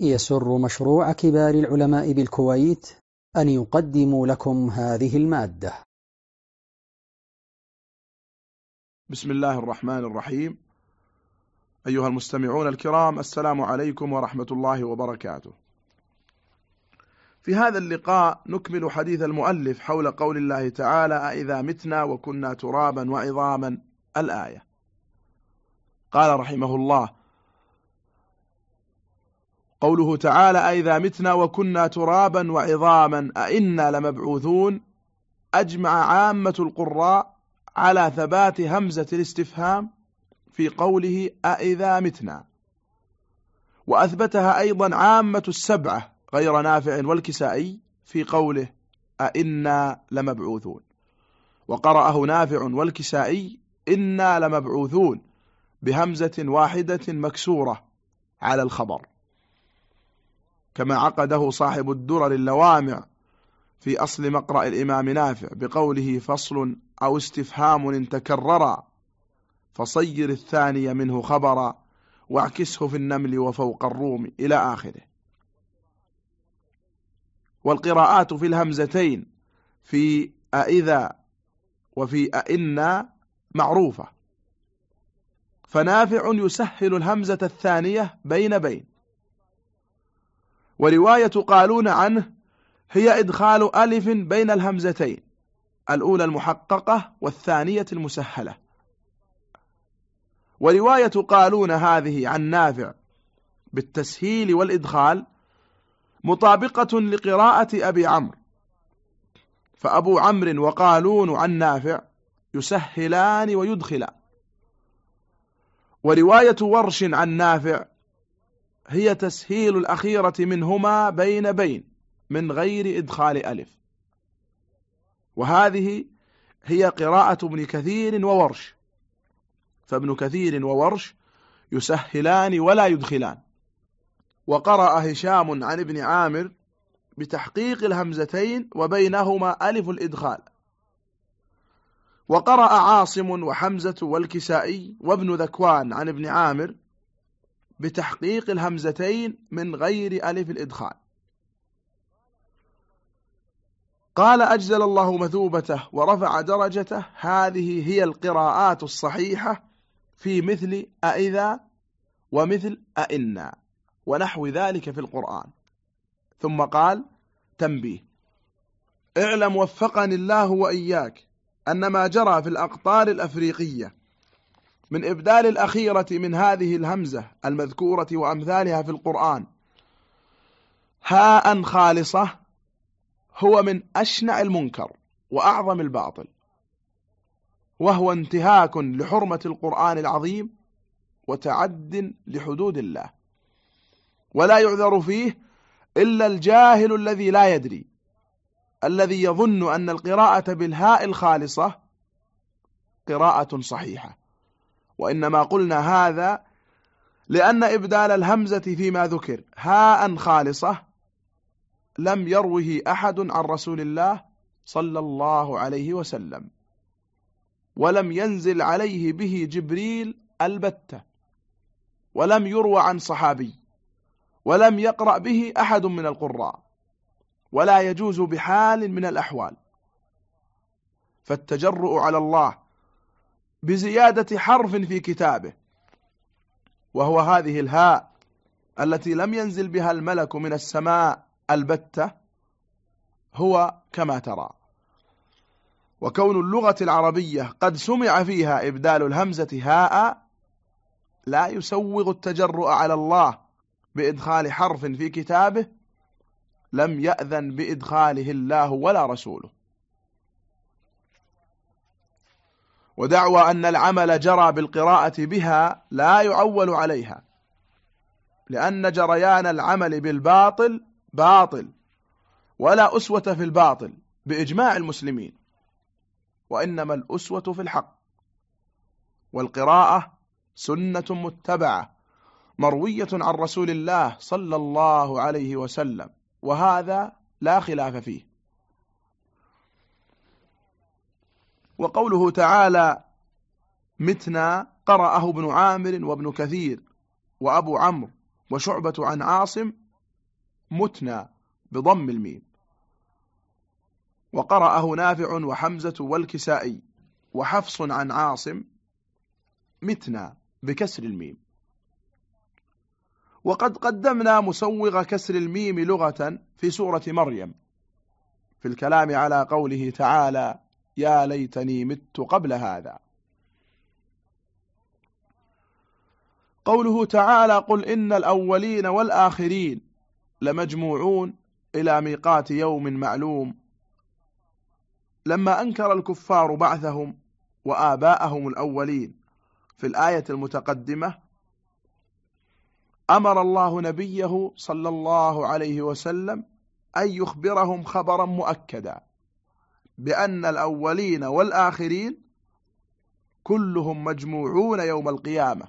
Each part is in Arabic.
يسر مشروع كبار العلماء بالكويت أن يقدم لكم هذه المادة. بسم الله الرحمن الرحيم. أيها المستمعون الكرام السلام عليكم ورحمة الله وبركاته. في هذا اللقاء نكمل حديث المؤلف حول قول الله تعالى أئذا متنا وكنا ترابا وعظاما. الآية. قال رحمه الله قوله تعالى أئذا متنا وكنا ترابا وعظاما أئنا لمبعوثون. أجمع عامة القراء على ثبات همزة الاستفهام في قوله أئذا متنا. وأثبتها أيضا عامة السبعة غير نافع والكسائي في قوله أئنا لمبعوثون. وقرأه نافع والكسائي إنا لمبعوثون بهمزة واحدة مكسورة على الخبر. كما عقده صاحب الدرر اللوامع في أصل مقرأ الإمام نافع بقوله فصل أو استفهام إن تكرر فصير الثاني منه خبرا واعكسه في النمل وفوق الروم إلى آخره. والقراءات في الهمزتين في أئذا وفي أئنا معروفة. فنافع يسهل الهمزة الثانية بين بين. ورواية قالون عنه هي إدخال ألف بين الهمزتين الأولى المحققة والثانية المسهلة. ورواية قالون هذه عن نافع بالتسهيل والإدخال مطابقة لقراءة أبي عمرو. فأبو عمرو وقالون عن نافع يسهلان ويدخلان. ورواية ورش عن نافع هي تسهيل الأخيرة منهما بين بين من غير إدخال ألف. وهذه هي قراءة ابن كثير وورش. فابن كثير وورش يسهلان ولا يدخلان. وقرأ هشام عن ابن عامر بتحقيق الهمزتين وبينهما ألف الإدخال. وقرأ عاصم وحمزة والكسائي وابن ذكوان عن ابن عامر بتحقيق الهمزتين من غير ألف الإدخال. قال أجزل الله مثوبته ورفع درجته. هذه هي القراءات الصحيحة في مثل أئذا ومثل أئنا ونحو ذلك في القرآن. ثم قال تنبيه اعلم وفقني الله وإياك أن ما جرى في الأقطار الأفريقية من إبدال الأخيرة من هذه الهمزة المذكورة وأمثالها في القرآن. هاء خالصة هو من أشنع المنكر وأعظم الباطل وهو انتهاك لحرمة القرآن العظيم وتعد لحدود الله. ولا يعذر فيه إلا الجاهل الذي لا يدري الذي يظن أن القراءة بالهاء الخالصة قراءة صحيحة. وإنما قلنا هذا لأن إبدال الهمزة فيما ذكر هاء خالصة لم يروه أحد عن رسول الله صلى الله عليه وسلم ولم ينزل عليه به جبريل البتة ولم يروى عن صحابي ولم يقرأ به أحد من القراء ولا يجوز بحال من الأحوال. فالتجرؤ على الله بزيادة حرف في كتابه. وهو هذه الهاء التي لم ينزل بها الملك من السماء البتة هو كما ترى. وكون اللغة العربية قد سمع فيها إبدال الهمزة هاء لا يسوغ التجرؤ على الله بإدخال حرف في كتابه لم يأذن بإدخاله الله ولا رسوله. ودعوى أن العمل جرى بالقراءة بها لا يعول عليها لأن جريان العمل بالباطل باطل ولا أسوة في الباطل بإجماع المسلمين وإنما الأسوة في الحق والقراءة سنة متبعة مروية عن رسول الله صلى الله عليه وسلم وهذا لا خلاف فيه. وقوله تعالى متنا قرأه ابن عامر وابن كثير وأبو عمرو وشعبة عن عاصم متنى بضم الميم. وقرأه نافع وحمزة والكسائي وحفص عن عاصم متنى بكسر الميم. وقد قدمنا مسوغ كسر الميم لغة في سورة مريم في الكلام على قوله تعالى يا ليتني مت قبل هذا. قوله تعالى قل إن الأولين والآخرين لمجموعون إلى ميقات يوم معلوم. لما أنكر الكفار بعثهم وآباءهم الأولين في الآية المتقدمة أمر الله نبيه صلى الله عليه وسلم أن يخبرهم خبرا مؤكدا. بأن الأولين والآخرين كلهم مجموعون يوم القيامة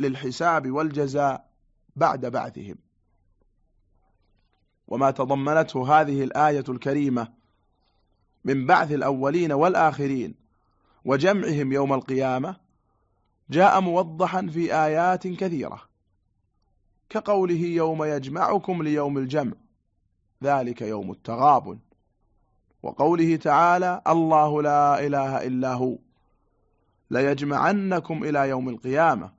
للحساب والجزاء بعد بعثهم. وما تضمنته هذه الآية الكريمة من بعث الأولين والآخرين وجمعهم يوم القيامة جاء موضحا في آيات كثيرة كقوله يوم يجمعكم ليوم الجمع ذلك يوم التغابن. وقوله تعالى الله لا إله إلا هو ليجمعنكم إلى يوم القيامة.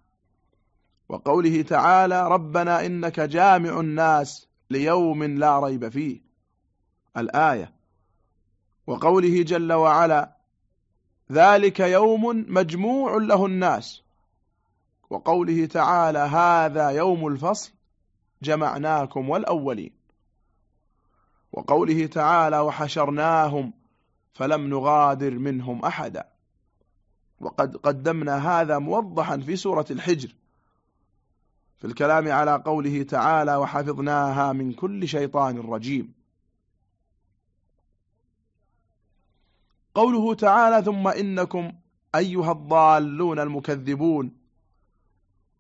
وقوله تعالى ربنا إنك جامع الناس ليوم لا ريب فيه. الآية. وقوله جل وعلا ذلك يوم مجموع له الناس. وقوله تعالى هذا يوم الفصل جمعناكم والأولين. وقوله تعالى وحشرناهم فلم نغادر منهم أحدا. وقد قدمنا هذا موضحا في سورة الحجر. في الكلام على قوله تعالى وحفظناها من كل شيطان رجيم. قوله تعالى ثم إنكم أيها الضالون المكذبون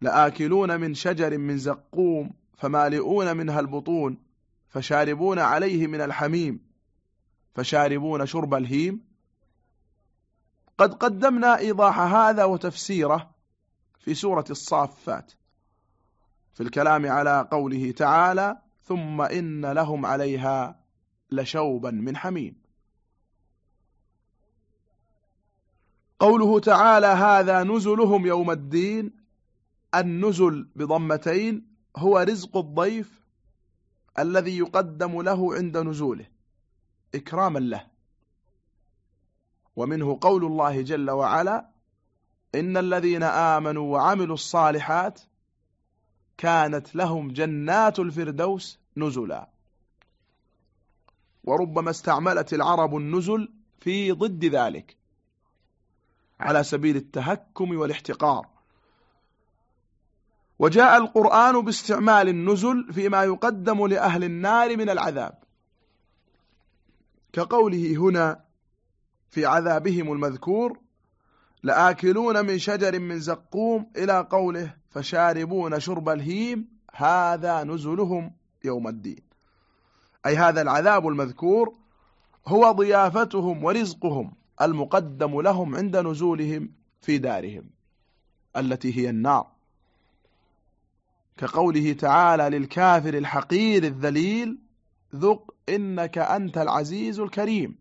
لآكلون من شجر من زقوم فمالئون منها البطون فشاربون عليه من الحميم فشاربون شرب الهيم. قد قدمنا إيضاح هذا وتفسيره في سورة الصافات في الكلام على قوله تعالى ثم إن لهم عليها لشوبا من حميم قوله تعالى هذا نزلهم يوم الدين النزل بضمتين هو رزق الضيف الذي يقدم له عند نزوله إكراما له. ومنه قول الله جل وعلا إن الذين آمنوا وعملوا الصالحات كانت لهم جنات الفردوس نزلا. وربما استعملت العرب النزل في ضد ذلك على سبيل التهكم والاحتقار. وجاء القرآن باستعمال النزل فيما يقدم لأهل النار من العذاب. كقوله هنا في عذابهم المذكور لآكلون من شجر من زقوم إلى قوله فشاربون شرب الهيم هذا نزلهم يوم الدين. أي هذا العذاب المذكور هو ضيافتهم ورزقهم المقدم لهم عند نزولهم في دارهم التي هي النار. كقوله تعالى للكافر الحقير الذليل ذق إنك أنت العزيز الكريم.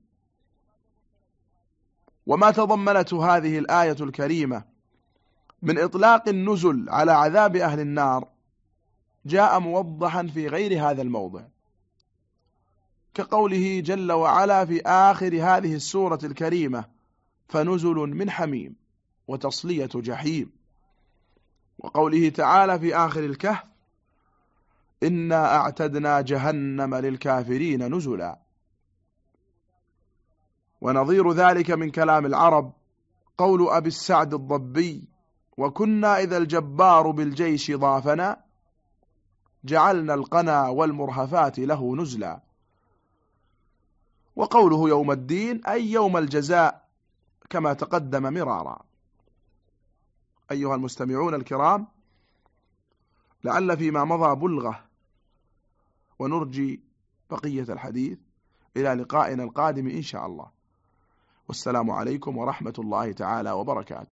وما تضمنته هذه الآية الكريمة من إطلاق النزل على عذاب أهل النار جاء موضحا في غير هذا الموضع. كقوله جل وعلا في آخر هذه السورة الكريمة فنزل من حميم وتصلية جحيم. وقوله تعالى في آخر الكهف إنا أعتدنا جهنم للكافرين نزلا. ونظير ذلك من كلام العرب قول أبي السعد الضبي وكنا إذا الجبار بالجيش ضافنا جعلنا القنا والمرهفات له نزلا. وقوله يوم الدين أي يوم الجزاء كما تقدم مرارا. أيها المستمعون الكرام لعل فيما مضى بلغة ونرجي بقية الحديث إلى لقائنا القادم إن شاء الله. والسلام عليكم ورحمة الله تعالى وبركاته.